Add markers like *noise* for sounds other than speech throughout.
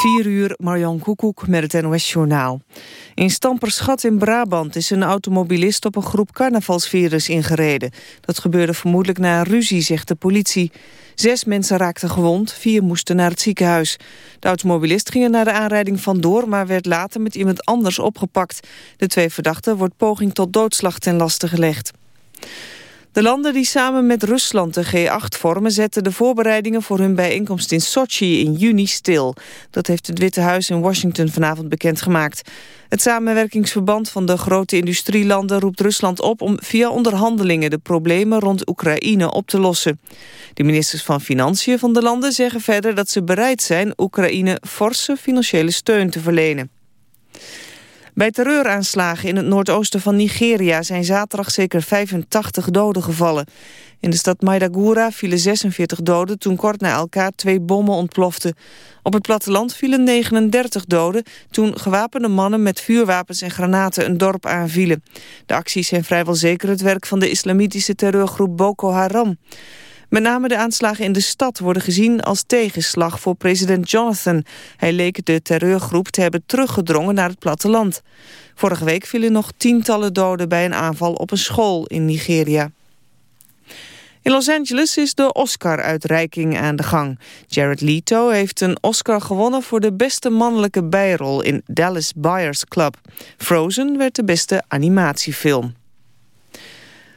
4 uur, Marjan Koekoek met het NOS-journaal. In Stamperschat in Brabant is een automobilist op een groep carnavalsvirus ingereden. Dat gebeurde vermoedelijk na een ruzie, zegt de politie. Zes mensen raakten gewond, vier moesten naar het ziekenhuis. De automobilist ging er naar de aanrijding vandoor... maar werd later met iemand anders opgepakt. De twee verdachten wordt poging tot doodslag ten laste gelegd. De landen die samen met Rusland de G8 vormen... zetten de voorbereidingen voor hun bijeenkomst in Sochi in juni stil. Dat heeft het Witte Huis in Washington vanavond bekendgemaakt. Het samenwerkingsverband van de grote industrielanden roept Rusland op... om via onderhandelingen de problemen rond Oekraïne op te lossen. De ministers van Financiën van de landen zeggen verder dat ze bereid zijn... Oekraïne forse financiële steun te verlenen. Bij terreuraanslagen in het noordoosten van Nigeria zijn zaterdag zeker 85 doden gevallen. In de stad Maidagura vielen 46 doden toen kort na elkaar twee bommen ontploften. Op het platteland vielen 39 doden toen gewapende mannen met vuurwapens en granaten een dorp aanvielen. De acties zijn vrijwel zeker het werk van de islamitische terreurgroep Boko Haram. Met name de aanslagen in de stad worden gezien als tegenslag voor president Jonathan. Hij leek de terreurgroep te hebben teruggedrongen naar het platteland. Vorige week vielen nog tientallen doden bij een aanval op een school in Nigeria. In Los Angeles is de Oscar-uitreiking aan de gang. Jared Leto heeft een Oscar gewonnen voor de beste mannelijke bijrol in Dallas Buyers Club. Frozen werd de beste animatiefilm.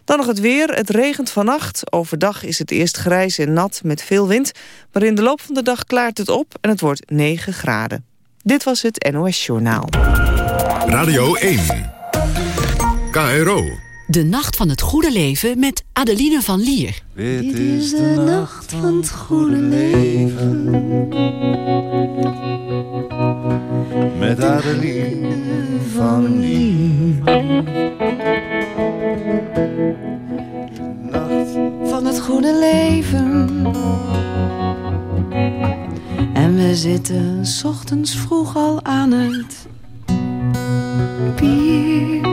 Dan nog het weer. Het regent vannacht. Overdag is het eerst grijs en nat met veel wind. Maar in de loop van de dag klaart het op en het wordt 9 graden. Dit was het NOS Journaal. Radio 1. KRO. De Nacht van het Goede Leven met Adeline van Lier. Dit is de nacht van het goede leven. Met Adeline van Lier. Nacht van het goede leven. En we zitten s ochtends vroeg al aan het bier.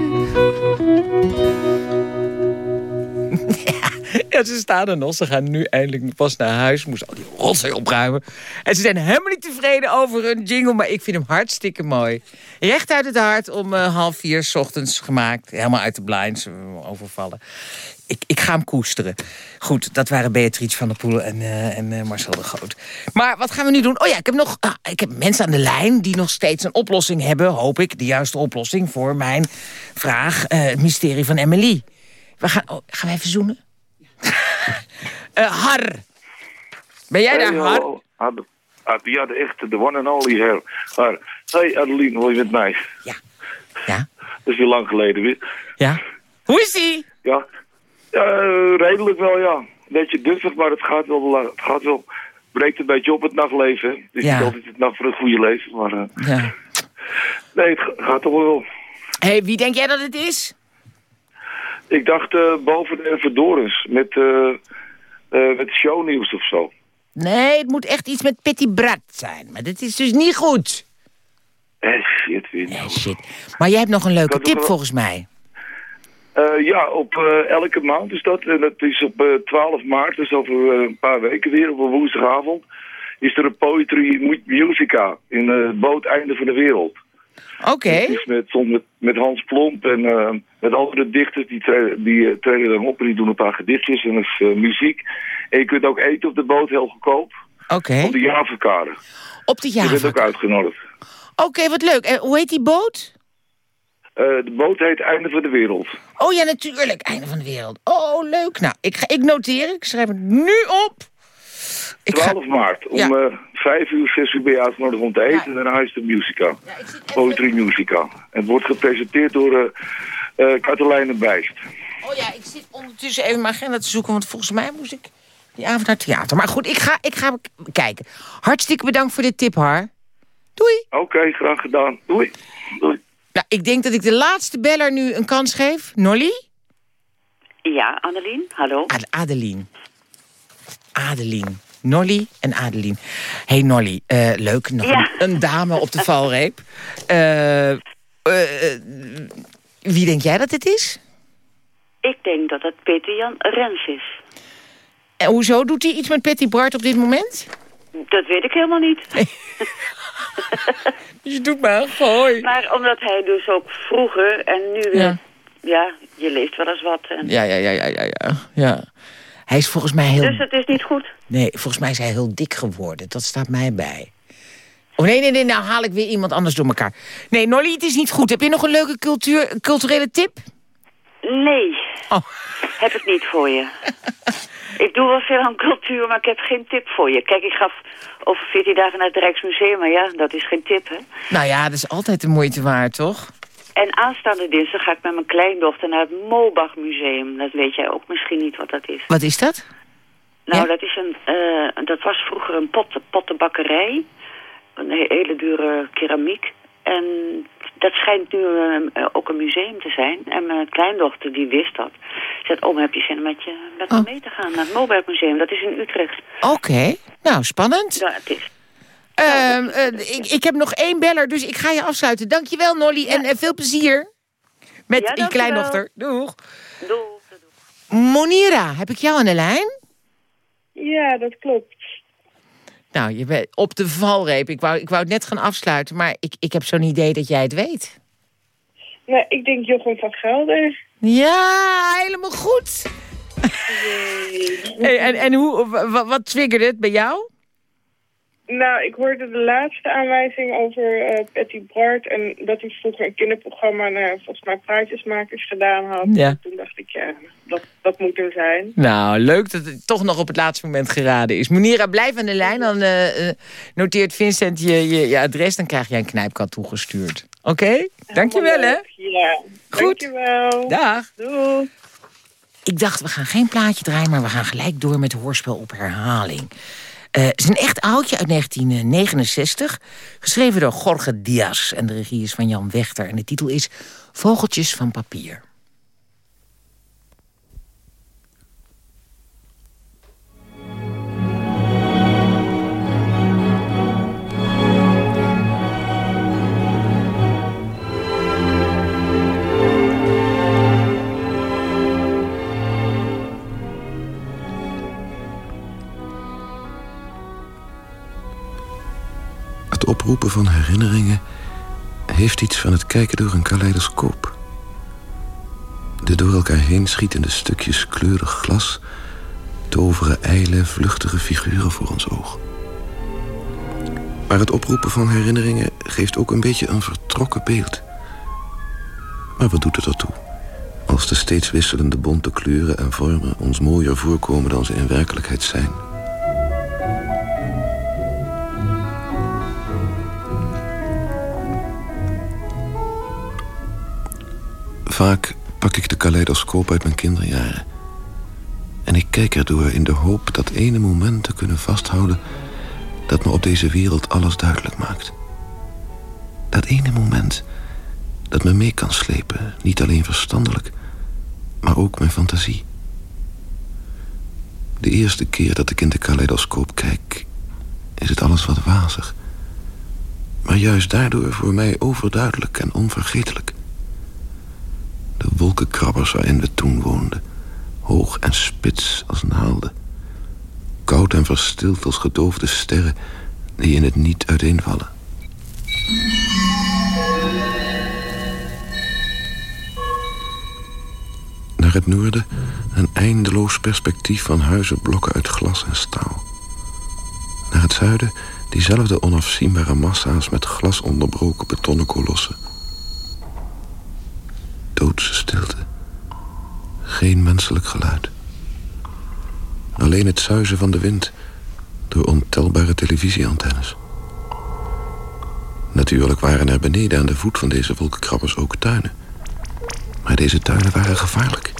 Ze staan er nog. Ze gaan nu eindelijk pas naar huis. Moesten al die rotzooi opruimen. En ze zijn helemaal niet tevreden over hun jingle. Maar ik vind hem hartstikke mooi. Recht uit het hart om uh, half vier s ochtends gemaakt. Helemaal uit de blinds uh, overvallen. Ik, ik ga hem koesteren. Goed, dat waren Beatrice van der Poel en, uh, en Marcel de Groot. Maar wat gaan we nu doen? Oh ja, ik heb nog ah, ik heb mensen aan de lijn die nog steeds een oplossing hebben. Hoop ik, de juiste oplossing voor mijn vraag. het mysterie van Emily. We gaan, oh, gaan we even zoenen? Uh, Har. Ben jij daar, Har? Ad, Ad, ja, de echte, de one and only Har. Har. Hey Adeline, wil je met mij? Ja. Ja? Dat is weer lang geleden weer. Ja. Hoe is ie? Ja. ja redelijk wel, ja. Beetje duffig, maar het gaat wel. Het gaat wel. Breekt een beetje op het nachtleven. Is Ja. altijd het nacht voor het goede leven, maar... eh, Ja. nee, het ga- gaat toch wel. hey, wie denk jij dat het is? Ik dacht eh, boven de Verdorens met, eh eh met shownieuws of zo. Nee, het moet echt iets met Pitty Brat zijn. Maar dat is dus niet goed. Eh, shit, weer. Nee, shit. Maar jij hebt nog een leuke tip wel- volgens mij. Eh, ja, op eh, elke maand is dat. En dat is op eh, 12 maart, dus over eh, een paar weken weer, op een woensdagavond. Is er een poetry mu- musica in eh, het booteinde van de wereld. Oké. Het is met, met, met Hans Plomp en eh, met andere dichters. Die, treden, die eh, treden dan op en die doen een paar gedichtjes en eh, muziek. En je kunt ook eten op de boot, heel goedkoop. Oké. Op de Javakade. Op de Je bent ook uitgenodigd. Oké, wat leuk. En hoe heet die boot? De boot heet Einde van de Wereld. Oh ja, natuurlijk. Einde van de wereld. Oh, leuk. Nou, ik, ga, ik noteer. Ik schrijf het nu op. Ik ga, 12 maart, om Ja. eh 5 uur, 6 uur ben je uitgenodigd om te eten. En daarna is de musica. Poetry musica. Het wordt gepresenteerd door eh eh Katelijne Bijst. oh ja, ik zit ondertussen even mijn agenda te zoeken. Want volgens mij moest ik die avond naar het theater. Maar goed, ik ga, ik ga kijken. Hartstikke bedankt voor dit tip, Har. Doei. Oké, graag gedaan. Doei. Doei. Nou, ik denk dat ik de laatste beller nu een kans geef. Nolly? Ja, Annelien, hallo. Ad Adeline. Adeline. Nolly en Adeline. hey Nolly, eh, leuk. Nog Ja. een, dame op de *laughs* valreep. Eh, eh, wie denk jij dat het is? Ik denk dat het Peter Jan Rens is. En hoezo doet hij iets met Patty Bart op dit moment? Dat weet ik helemaal niet. *laughs* *laughs* Je doet maar gooi. Maar omdat hij dus ook vroeger en nu... Ja. Ja, ja je leest wel eens wat. En... Ja, ja, ja, ja, ja, ja. Hij is volgens mij heel... Dus het is niet goed. Nee, volgens mij is hij heel dik geworden. Dat staat mij bij. Oh nee, nee, nee, nou haal ik weer iemand anders door elkaar. Nee, Nolly, het is niet goed. Heb je nog een leuke cultuur, culturele tip? Nee, Oh, heb ik niet voor je. *laughs* ik doe wel veel aan cultuur, maar ik heb geen tip voor je. Kijk, ik ga over 14 dagen naar het Rijksmuseum, maar ja, dat is geen tip, hè. nou ja, dat is altijd de moeite waard, toch? En aanstaande dinsdag ga ik met mijn kleindochter naar het Molbach Museum. Dat weet jij ook misschien niet wat dat is. Wat is dat? Nou, Ja? dat, is een, eh, dat was vroeger een potten, pottenbakkerij. Een he- hele dure keramiek. En dat schijnt nu eh, ook een museum te zijn. En mijn kleindochter, die wist dat. Ze zei, oom, heb je zin om met, je, met me Oh. mee te gaan naar het Molbach Museum? Dat is in Utrecht. Oké, nou, spannend. Ja, het is. Ehm, eh, ik, ik heb nog één beller, dus ik ga je afsluiten. Dankjewel, Nolly, en eh, veel plezier met Ja, je kleindochter. Doeg. Doeg. Monira, heb ik jou aan de lijn? Ja, dat klopt. Nou, je bent op de valreep. Ik wou, ik wou het net gaan afsluiten, maar ik, ik heb zo'n idee dat jij het weet. Nou, ik denk Jochem van Gelder. Ja, helemaal goed. Hey, en en hoe, wa- wa- wat triggerde het bij jou? Nou, ik hoorde de laatste aanwijzing over eh Patty Bart... en dat hij vroeger een kinderprogramma naar volgens mij Praatjesmakers gedaan had. Ja. En toen dacht ik, ja, dat, dat moet hem zijn. Nou, leuk dat het toch nog op het laatste moment geraden is. Monira, blijf aan de lijn. Dan eh, eh, noteert Vincent je, je, je adres. Dan krijg jij een knijpkat toegestuurd. Oké? Dankjewel, hè? Ja, Goed. dankjewel. Dag. Doei. Ik dacht, we gaan geen plaatje draaien, maar we gaan gelijk door met hoorspel op herhaling. Eh, het is een echt oudje uit 1969, geschreven door Jorge Diaz. En de regie is van Jan Wechter. En de titel is Vogeltjes van papier. Het oproepen van herinneringen heeft iets van het kijken door een kaleidoscoop. De door elkaar heen schietende stukjes kleurig glas toveren ijle, vluchtige figuren voor ons oog. Maar het oproepen van herinneringen geeft ook een beetje een vertrokken beeld. Maar wat doet het ertoe? Als de steeds wisselende bonte kleuren en vormen ons mooier voorkomen dan ze in werkelijkheid zijn. Vaak pak ik de kaleidoscoop uit mijn kinderjaren. En ik kijk erdoor in de hoop dat ene moment te kunnen vasthouden... dat me op deze wereld alles duidelijk maakt. Dat ene moment dat me mee kan slepen, niet alleen verstandelijk... maar ook mijn fantasie. De eerste keer dat ik in de kaleidoscoop kijk... is het alles wat wazig. Maar juist daardoor voor mij overduidelijk en onvergetelijk. De wolkenkrabbers waarin we toen woonden. Hoog en spits als naalden. Koud en verstild als gedoofde sterren die in het niet uiteenvallen. Naar het noorden een eindeloos perspectief van huizen blokken uit glas en staal. Naar het zuiden diezelfde onafzienbare massa's met glas onderbroken betonnen kolossen doodse stilte. Geen menselijk geluid. Alleen het zuizen van de wind door ontelbare televisieantennes. Natuurlijk waren er beneden aan de voet van deze wolkenkrabbers ook tuinen. Maar deze tuinen waren gevaarlijk.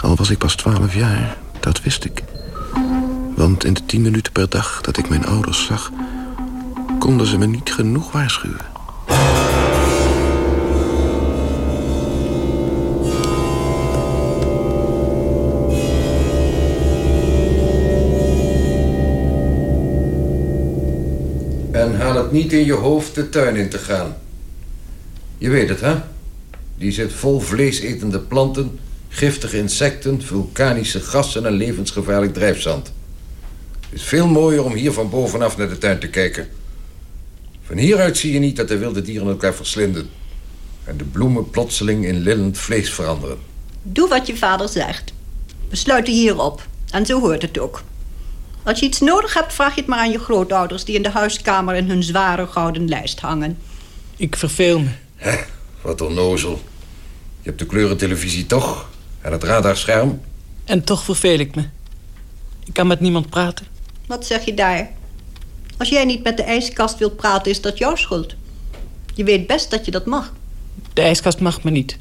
Al was ik pas twaalf jaar, dat wist ik. Want in de tien minuten per dag dat ik mijn ouders zag... konden ze me niet genoeg waarschuwen. Niet in je hoofd de tuin in te gaan. Je weet het, hè? Die zit vol vleesetende planten, giftige insecten, vulkanische gassen en levensgevaarlijk drijfzand. Het is veel mooier om hier van bovenaf naar de tuin te kijken. Van hieruit zie je niet dat de wilde dieren elkaar verslinden. En de bloemen plotseling in lillend vlees veranderen. Doe wat je vader zegt. We sluiten hier op. En zo hoort het ook. Als je iets nodig hebt, vraag je het maar aan je grootouders... die in de huiskamer in hun zware gouden lijst hangen. Ik verveel me. Hè, wat onnozel. Je hebt de kleurentelevisie toch? En het radarscherm? En toch verveel ik me. Ik kan met niemand praten. Wat zeg je daar? Als jij niet met de ijskast wilt praten, is dat jouw schuld. Je weet best dat je dat mag. De ijskast mag me niet.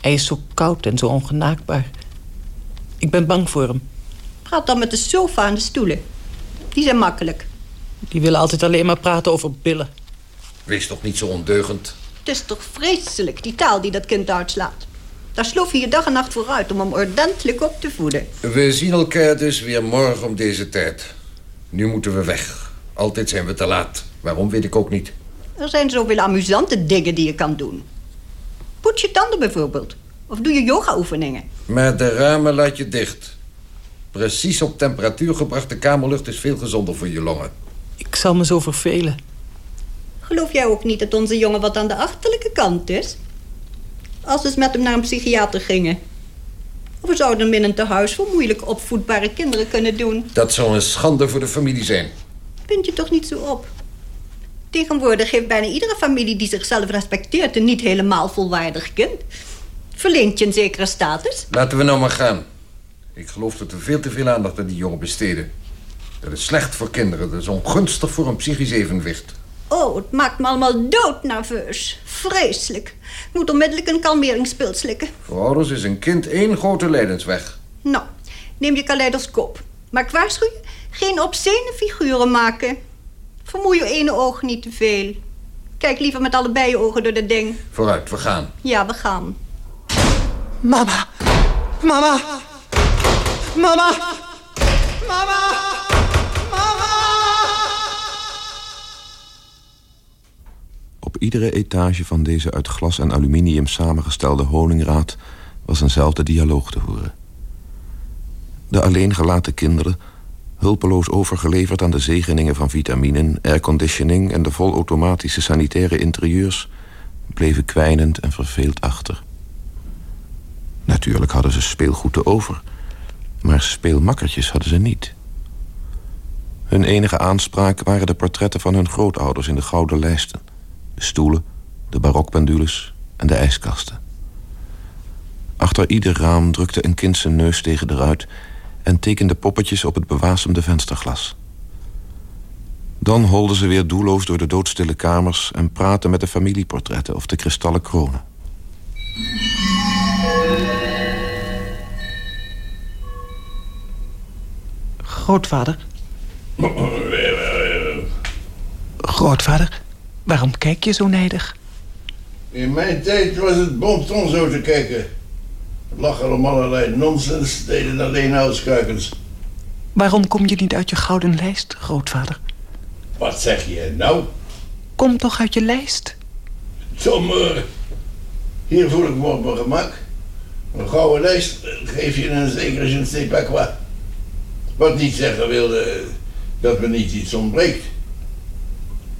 Hij is zo koud en zo ongenaakbaar. Ik ben bang voor hem. Praat dan met de sofa en de stoelen. Die zijn makkelijk. Die willen altijd alleen maar praten over billen. Wees toch niet zo ondeugend. Het is toch vreselijk, die taal die dat kind uitslaat. Daar sloof je je dag en nacht vooruit om hem ordentelijk op te voeden. We zien elkaar dus weer morgen om deze tijd. Nu moeten we weg. Altijd zijn we te laat. Waarom weet ik ook niet. Er zijn zoveel amusante dingen die je kan doen. Poets je tanden bijvoorbeeld. Of doe je yoga-oefeningen. Maar de ramen laat je dicht. Precies op temperatuur gebrachte kamerlucht is veel gezonder voor je longen. Ik zal me zo vervelen. Geloof jij ook niet dat onze jongen wat aan de achterlijke kant is? Als we eens met hem naar een psychiater gingen. Of we zouden hem in een tehuis voor moeilijk opvoedbare kinderen kunnen doen. Dat zou een schande voor de familie zijn. Punt je toch niet zo op. Tegenwoordig heeft bijna iedere familie die zichzelf respecteert... een niet helemaal volwaardig kind. Verleent je een zekere status? Laten we nou maar gaan. Ik geloof dat we veel te veel aandacht aan die jongen besteden. Dat is slecht voor kinderen. Dat is ongunstig voor een psychisch evenwicht. Oh, het maakt me allemaal doodnerveus. Vreselijk. Ik moet onmiddellijk een kalmeringspil slikken. Voor ouders is een kind één grote lijdensweg. Nou, neem je kaleidoscoop. Maar ik waarschuw je, geen obscene figuren maken. Vermoei je ene oog niet te veel. Kijk liever met allebei je ogen door dat ding. Vooruit, we gaan. Ja, we gaan. Mama! Mama! Mama! Mama! Op iedere etage van deze uit glas en aluminium samengestelde honingraad was eenzelfde dialoog te horen. De alleengelaten kinderen, hulpeloos overgeleverd aan de zegeningen van vitaminen, airconditioning en de volautomatische sanitaire interieurs, bleven kwijnend en verveeld achter. Natuurlijk hadden ze speelgoed te over, maar speelmakkertjes hadden ze niet. Hun enige aanspraak waren de portretten van hun grootouders in de gouden lijsten. De stoelen, de barokpendules en de ijskasten. Achter ieder raam drukte een kind zijn neus tegen de ruit... en tekende poppetjes op het bewasemde vensterglas. Dan holden ze weer doelloos door de doodstille kamers... en praten met de familieportretten of de kristallen kronen. Grootvader? Grootvader, waarom kijk je zo nijdig? In mijn tijd was het bon ton zo te kijken. Lachen om allerlei nonsens, deden alleen uitskuikens. Waarom kom je niet uit je gouden lijst, grootvader? Wat zeg je nou? Kom toch uit je lijst? Tom, eh, hier voel ik me op mijn gemak. Een gouden lijst geef je een zekere je ne sais pas quoi. Wat niet zeggen wilde dat me niet iets ontbreekt.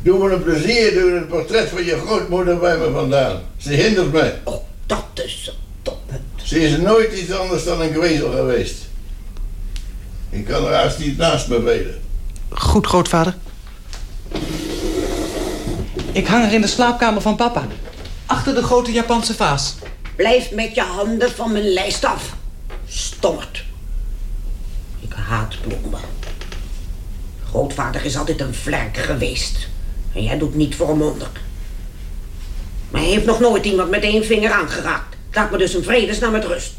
Doe me een plezier, doe het portret van je grootmoeder bij me vandaan. Ze hindert me. Oh, dat is een toppunt. Ze is nooit iets anders dan een kwezel geweest. Ik kan er haast niet naast me velen. Goed, grootvader. Ik hang er in de slaapkamer van papa. Achter de grote Japanse vaas. Blijf met je handen van mijn lijst af. Stommerd. Ik haat bloemen. Grootvader is altijd een vlerk geweest. En jij doet niet voor hem onder. Maar hij heeft nog nooit iemand met één vinger aangeraakt. Laat me dus een vredesnaam met rust.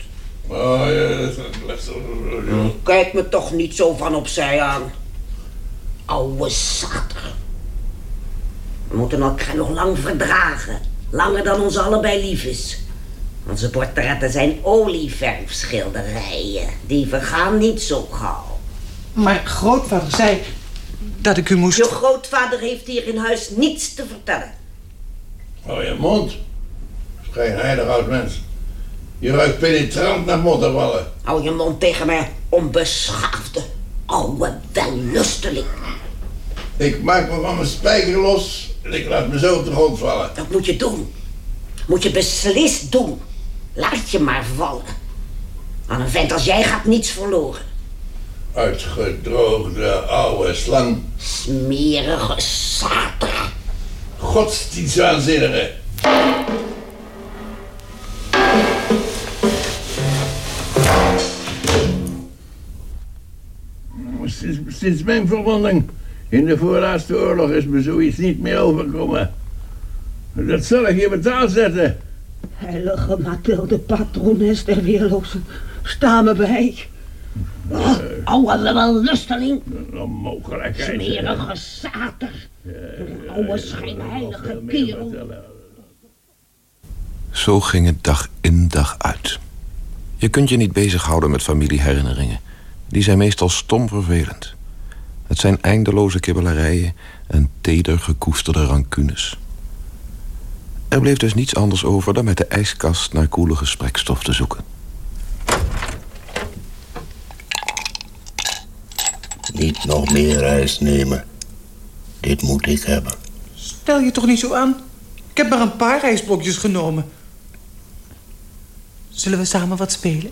Oh ja, dat is een Kijk me toch niet zo van opzij aan. Oude zater. We moeten elkaar nog lang verdragen. Langer dan ons allebei lief is. Onze portretten zijn olieverfschilderijen. Die vergaan niet zo gauw. Maar grootvader zei dat ik u moest... Je grootvader heeft hier in huis niets te vertellen. Hou je mond. Geen heilig oud mens. Je ruikt penetrant naar modderwallen. Hou je mond tegen mij, onbeschaafde, Oude wellusteling. Ik maak me van mijn spijker los en ik laat me zo op de grond vallen. Dat moet je doen. Moet je beslist doen. Laat je maar vallen. Aan een vent als jij gaat niets verloren. Uitgedroogde oude slang. Smerige sater. Godsdienstwaanzinnige. Sinds, sinds mijn verwonding in de voorlaatste oorlog is me zoiets niet meer overkomen. Dat zal ik je betaald zetten. Heilige Mathilde, patrones der weerlozen, sta me bij. Oh, oude wellusteling. Onmogelijkheid. Smerige sater. Oude schijnheilige kerel. Zo ging het dag in dag uit. Je kunt je niet bezighouden met familieherinneringen. Die zijn meestal stom vervelend. Het zijn eindeloze kibbelarijen en teder gekoesterde rancunes. Er bleef dus niets anders over dan met de ijskast naar koele gesprekstof te zoeken. Niet nog meer ijs nemen. Dit moet ik hebben. Stel je toch niet zo aan. Ik heb maar een paar ijsblokjes genomen. Zullen we samen wat spelen?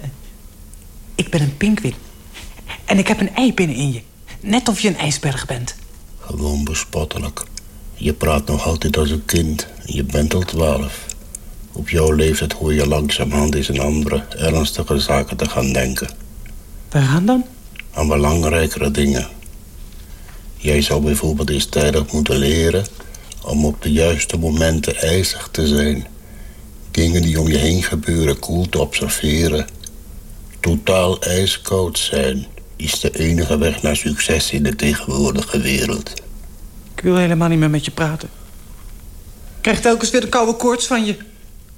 Eh, Ik ben een pinguïn. En ik heb een ei binnen in je. Net of je een ijsberg bent. Gewoon bespottelijk. Je praat nog altijd als een kind. Je bent al twaalf. Op jouw leeftijd hoor je langzamerhand eens aan andere, ernstige zaken te gaan denken. Waaraan dan? Aan belangrijkere dingen. Jij zou bijvoorbeeld eens tijdig moeten leren... om op de juiste momenten ijzig te zijn. Dingen die om je heen gebeuren koel te observeren. Totaal ijskoud zijn is de enige weg naar succes in de tegenwoordige wereld. Ik wil helemaal niet meer met je praten. Ik krijg telkens weer de koude koorts van je.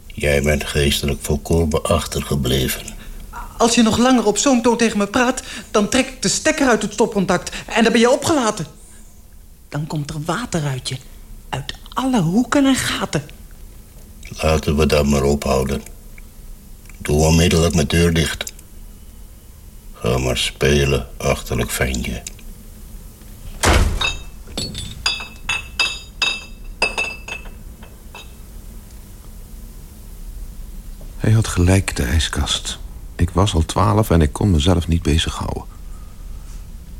Jij bent geestelijk volkomen achtergebleven. Als je nog langer op zo'n toon tegen me praat... dan trek ik de stekker uit het stopcontact. En dan ben je opgelaten. Dan komt er water uit je. Uit alle hoeken en gaten. Laten we dat maar ophouden. Doe onmiddellijk mijn deur dicht. Ga maar spelen, achterlijk ventje. Hij had gelijk, de ijskast. Ik was al twaalf en ik kon mezelf niet bezighouden.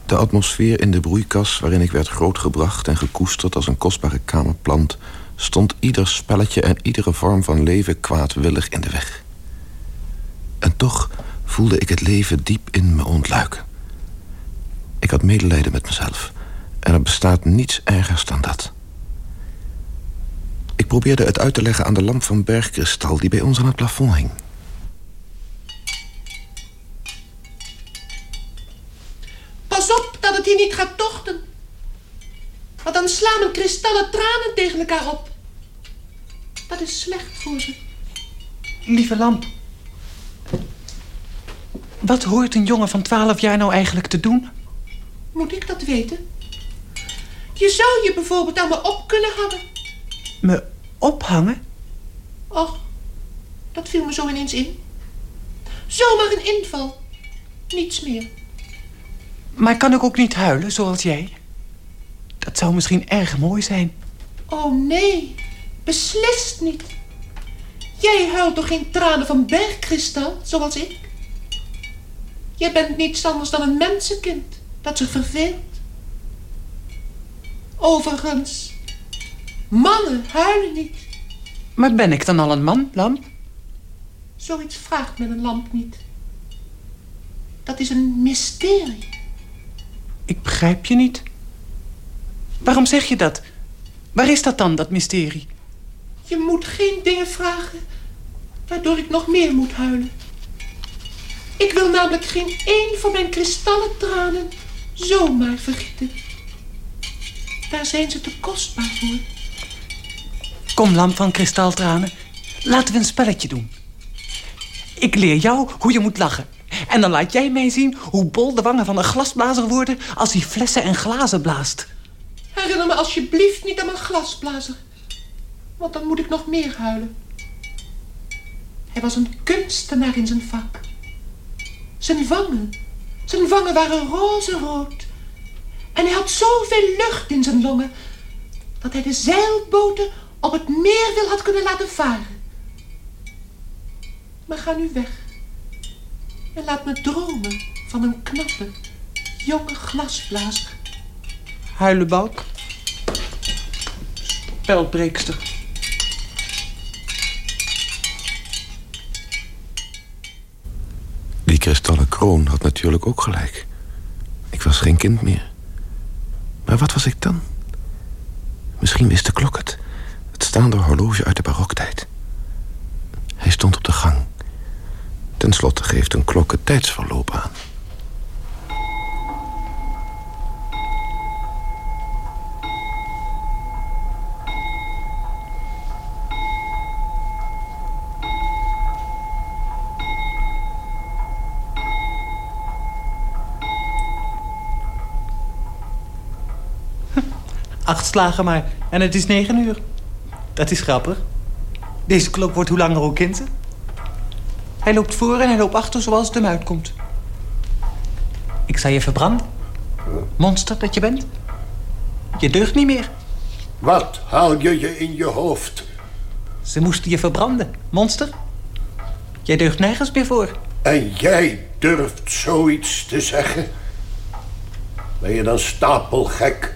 De atmosfeer in de broeikas waarin ik werd grootgebracht en gekoesterd als een kostbare kamerplant, stond ieder spelletje en iedere vorm van leven kwaadwillig in de weg. En toch voelde ik het leven diep in me ontluiken. Ik had medelijden met mezelf en er bestaat niets ergers dan dat. Ik probeerde het uit te leggen aan de lamp van bergkristal die bij ons aan het plafond hing. Pas op dat het hier niet gaat tochten. Want dan slaan mijn kristallen tranen tegen elkaar op. Dat is slecht voor ze. Lieve lamp. Wat hoort een jongen van 12 jaar nou eigenlijk te doen? Moet ik dat weten? Je zou je bijvoorbeeld aan me op kunnen hangen. Me ophangen? Och, dat viel me zo ineens in. Zomaar een inval. Niets meer. Maar kan ik ook niet huilen, zoals jij? Dat zou misschien erg mooi zijn. Oh nee, beslist niet. Jij huilt toch geen tranen van bergkristal, zoals ik? Jij bent niets anders dan een mensenkind dat zich verveelt. Overigens, mannen huilen niet. Maar ben ik dan al een man, lamp? Zoiets vraagt men een lamp niet. Dat is een mysterie. Ik begrijp je niet. Waarom zeg je dat? Waar is dat dan, dat mysterie? Je moet geen dingen vragen waardoor ik nog meer moet huilen. Ik wil namelijk geen één van mijn kristallen tranen zomaar vergieten. Daar zijn ze te kostbaar voor. Kom, lamp van kristaltranen. Laten we een spelletje doen. Ik leer jou hoe je moet lachen. En dan laat jij mij zien hoe bol de wangen van een glasblazer worden... als hij flessen en glazen blaast. Herinner me alsjeblieft niet aan mijn glasblazer. Want dan moet ik nog meer huilen. Hij was een kunstenaar in zijn vak. Zijn wangen, Zijn wangen waren roze-rood. En hij had zoveel lucht in zijn longen... dat hij de zeilboten op het meer wil had kunnen laten varen. Maar ga nu weg. En laat me dromen van een knappe, jonge glasblazer. Huilenbalk. Speldbreekster. Die kristallen kroon had natuurlijk ook gelijk. Ik was geen kind meer. Maar wat was ik dan? Misschien wist de klok het. Het staande horloge uit de baroktijd. Hij stond op de gang. Ten slotte geeft een klok het tijdsverloop aan. Acht slagen maar. En het is negen uur. Dat is grappig. Deze klok wordt hoe langer hoe kind. Hij loopt voor en hij loopt achter zoals het hem uitkomt. Ik zal je verbranden. Monster dat je bent. Je deugt niet meer. Wat haal je je in je hoofd? Ze moesten je verbranden, monster. Jij deugt nergens meer voor. En jij durft zoiets te zeggen? Ben je dan stapelgek?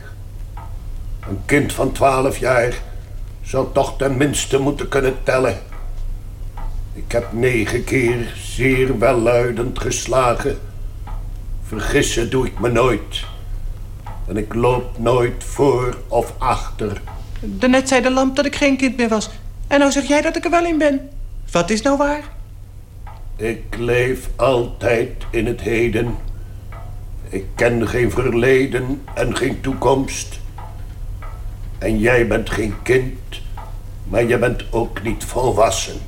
Een kind van twaalf jaar zou toch tenminste moeten kunnen tellen. Ik heb negen keer zeer welluidend geslagen. Vergissen doe ik me nooit. En ik loop nooit voor of achter. Daarnet zei de lamp dat ik geen kind meer was. En nou zeg jij dat ik er wel in ben. Wat is nou waar? Ik leef altijd in het heden. Ik ken geen verleden en geen toekomst. En jij bent geen kind, maar je bent ook niet volwassen.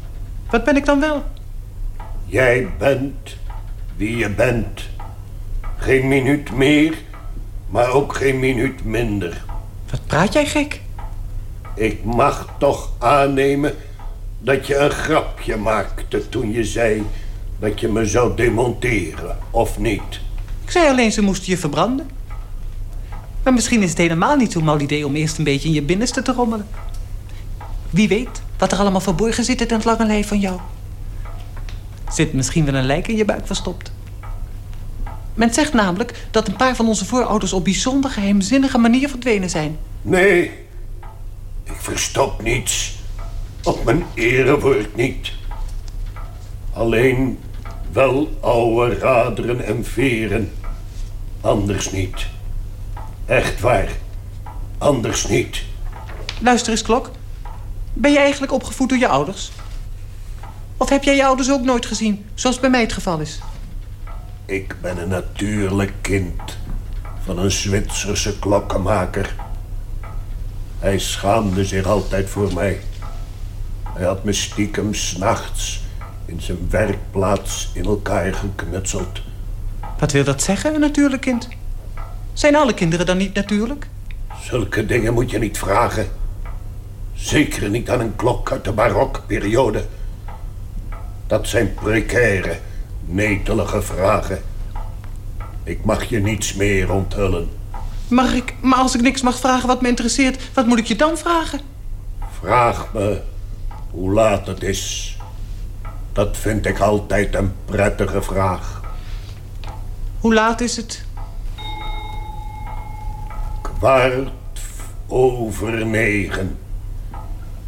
Wat ben ik dan wel? Jij bent wie je bent. Geen minuut meer, maar ook geen minuut minder. Wat praat jij gek? Ik mag toch aannemen dat je een grapje maakte toen je zei dat je me zou demonteren, of niet? Ik zei alleen ze moesten je verbranden. Maar misschien is het helemaal niet zo'n mal idee om eerst een beetje in je binnenste te rommelen. Wie weet wat er allemaal verborgen zit in het lange lijf van jou. Zit misschien wel een lijk in je buik verstopt. Men zegt namelijk dat een paar van onze voorouders op bijzonder geheimzinnige manier verdwenen zijn. Nee, ik verstop niets. Op mijn erewoord niet. Alleen wel oude raderen en veren. Anders niet. Echt waar. Anders niet. Luister eens, Klok. Ben je eigenlijk opgevoed door je ouders? Of heb jij je ouders ook nooit gezien, zoals bij mij het geval is? Ik ben een natuurlijk kind van een Zwitserse klokkenmaker. Hij schaamde zich altijd voor mij. Hij had me stiekem s'nachts in zijn werkplaats in elkaar geknutseld. Wat wil dat zeggen, een natuurlijk kind? Zijn alle kinderen dan niet natuurlijk? Zulke dingen moet je niet vragen. Zeker niet aan een klok uit de barokperiode. Dat zijn precaire, netelige vragen. Ik mag je niets meer onthullen. Mag ik, maar als ik niks mag vragen wat me interesseert, wat moet ik je dan vragen? Vraag me hoe laat het is. Dat vind ik altijd een prettige vraag. Hoe laat is het? Kwart over negen.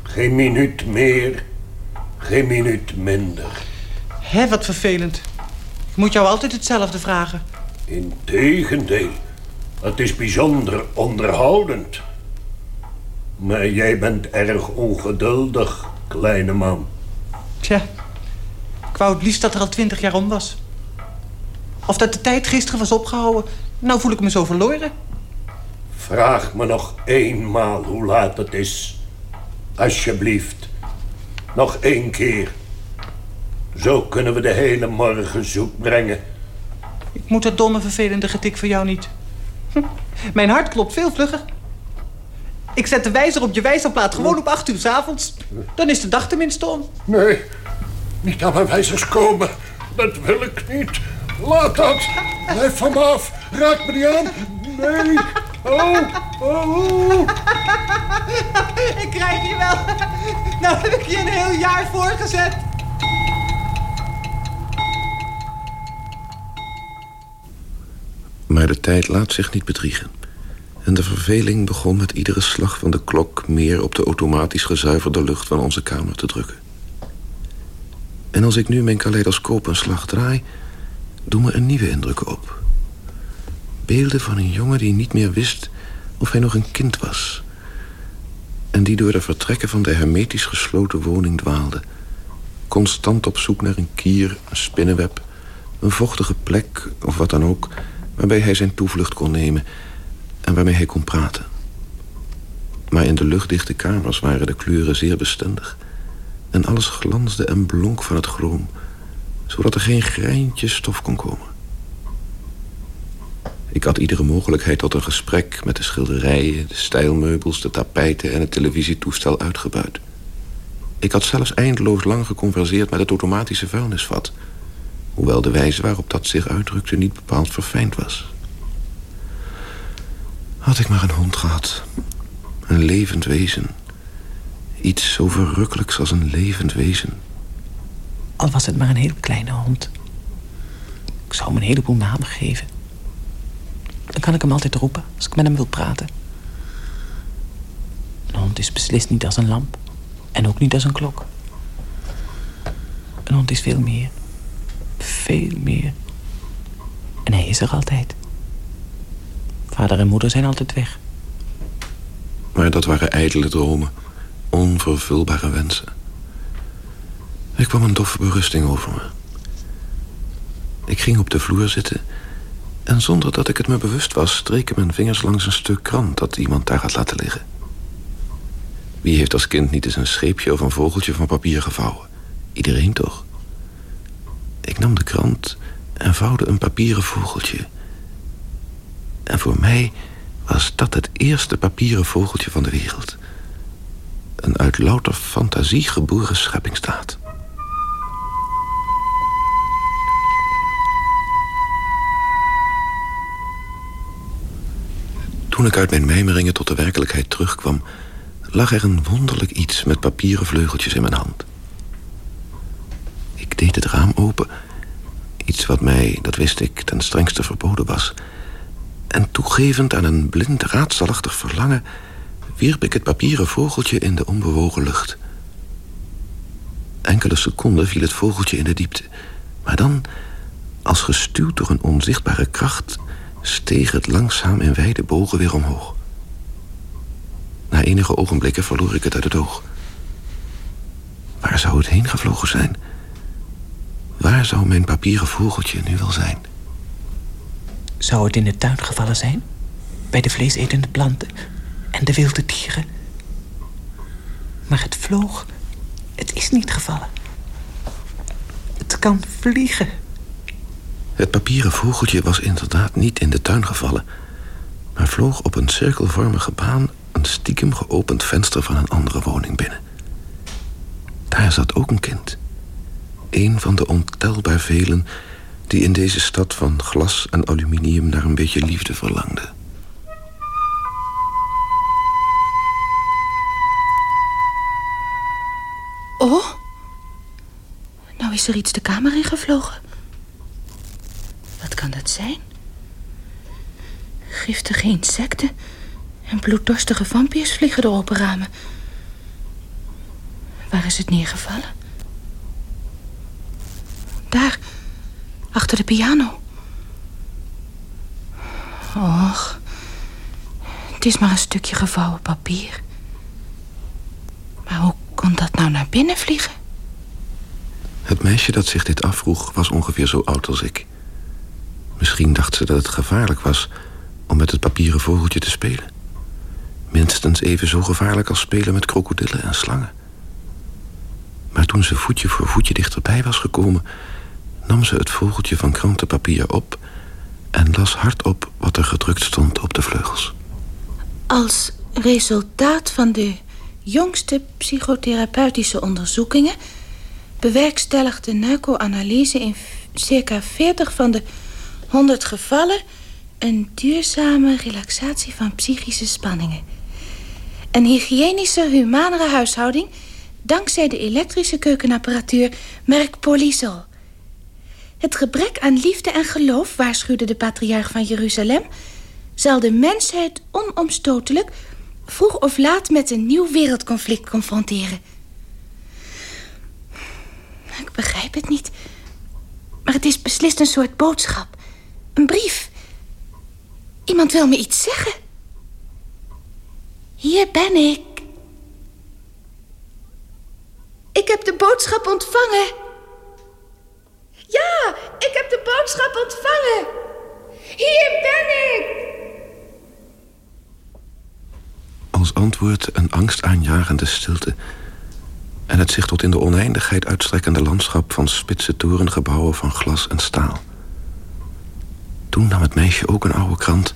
Geen minuut meer, geen minuut minder. Hé, wat vervelend. Ik moet jou altijd hetzelfde vragen. Integendeel, het is bijzonder onderhoudend. Maar jij bent erg ongeduldig, kleine man. Tja, ik wou het liefst dat er al twintig jaar om was. Of dat de tijd gisteren was opgehouden. Nou voel ik me zo verloren. Vraag me nog eenmaal hoe laat het is. Alsjeblieft. Nog één keer. Zo kunnen we de hele morgen zoek brengen. Ik moet dat domme vervelende getik voor jou niet. Hm, Mijn hart klopt veel vlugger. Ik zet de wijzer op je wijzerplaat gewoon op acht uur 's avonds. Dan is de dag tenminste om. Nee, niet aan mijn wijzers komen. Dat wil ik niet. Laat dat! Blijf van me af! Raak me niet aan! Nee! Oh! Oh! *laughs* ik krijg je wel. Nou heb ik je een heel jaar voorgezet. Maar de tijd laat zich niet bedriegen. En de verveling begon met iedere slag van de klok... meer op de automatisch gezuiverde lucht van onze kamer te drukken. En als ik nu mijn kaleidoscoop een slag draai... doen me een nieuwe indrukken op. Beelden van een jongen die niet meer wist of hij nog een kind was. En die door de vertrekken van de hermetisch gesloten woning dwaalde. Constant op zoek naar een kier, een spinnenweb... een vochtige plek of wat dan ook... waarbij hij zijn toevlucht kon nemen en waarmee hij kon praten. Maar in de luchtdichte kamers waren de kleuren zeer bestendig... en alles glansde en blonk van het chroom... zodat er geen greintje stof kon komen. Ik had iedere mogelijkheid tot een gesprek met de schilderijen... de stijlmeubels, de tapijten en het televisietoestel uitgebuit. Ik had zelfs eindeloos lang geconverseerd met het automatische vuilnisvat... hoewel de wijze waarop dat zich uitdrukte niet bepaald verfijnd was. Had ik maar een hond gehad. Een levend wezen. Iets zo verrukkelijks als een levend wezen. Al was het maar een heel kleine hond. Ik zou hem een heleboel namen geven. Dan kan ik hem altijd roepen als ik met hem wil praten. Een hond is beslist niet als een lamp. En ook niet als een klok. Een hond is veel meer. Veel meer. En hij is er altijd. Vader en moeder zijn altijd weg. Maar dat waren ijdele dromen. Onvervulbare wensen. Er kwam een doffe berusting over me. Ik ging op de vloer zitten... en zonder dat ik het me bewust was... streken mijn vingers langs een stuk krant dat iemand daar had laten liggen. Wie heeft als kind niet eens een scheepje of een vogeltje van papier gevouwen? Iedereen toch? Ik nam de krant en vouwde een papieren vogeltje... En voor mij was dat het eerste papieren vogeltje van de wereld. Een uit louter fantasie geboren scheppingsdaad. Toen ik uit mijn mijmeringen tot de werkelijkheid terugkwam... lag er een wonderlijk iets met papieren vleugeltjes in mijn hand. Ik deed het raam open. Iets wat mij, dat wist ik, ten strengste verboden was... En toegevend aan een blind raadselachtig verlangen... wierp ik het papieren vogeltje in de onbewogen lucht. Enkele seconden viel het vogeltje in de diepte. Maar dan, als gestuurd door een onzichtbare kracht... steeg het langzaam in wijde bogen weer omhoog. Na enige ogenblikken verloor ik het uit het oog. Waar zou het heen gevlogen zijn? Waar zou mijn papieren vogeltje nu wel zijn? Zou het in de tuin gevallen zijn? Bij de vleesetende planten en de wilde dieren? Maar het vloog. Het is niet gevallen. Het kan vliegen. Het papieren vogeltje was inderdaad niet in de tuin gevallen... maar vloog op een cirkelvormige baan... een stiekem geopend venster van een andere woning binnen. Daar zat ook een kind. Een van de ontelbaar velen die in deze stad van glas en aluminium naar een beetje liefde verlangde. Oh, nou is er iets de kamer in gevlogen. Wat kan dat zijn? Giftige insecten en bloeddorstige vampiers vliegen door open ramen. Waar is het neergevallen? Daar, Achter de piano. Och, het is maar een stukje gevouwen papier. Maar hoe kon dat nou naar binnen vliegen? Het meisje dat zich dit afvroeg was ongeveer zo oud als ik. Misschien dacht ze dat het gevaarlijk was om met het papieren vogeltje te spelen. Minstens even zo gevaarlijk als spelen met krokodillen en slangen. Maar toen ze voetje voor voetje dichterbij was gekomen nam ze het vogeltje van krantenpapier op... en las hardop wat er gedrukt stond op de vleugels. Als resultaat van de jongste psychotherapeutische onderzoekingen... bewerkstelligde narcoanalyse in circa 40 van de 100 gevallen een duurzame relaxatie van psychische spanningen. Een hygiënische, humanere huishouding dankzij de elektrische keukenapparatuur merk Polysol. Het gebrek aan liefde en geloof, waarschuwde de patriarch van Jeruzalem... zal de mensheid onomstotelijk vroeg of laat met een nieuw wereldconflict confronteren. Ik begrijp het niet. Maar het is beslist een soort boodschap. Een brief. Iemand wil me iets zeggen. Hier ben ik. Ik heb de boodschap ontvangen. Ja, ik heb de boodschap ontvangen. Hier ben ik. Als antwoord een angstaanjagende stilte... en het zich tot in de oneindigheid uitstrekkende landschap... van spitse torengebouwen van glas en staal. Toen nam het meisje ook een oude krant...